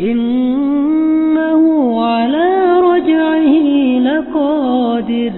إنه على رجعه لقادر.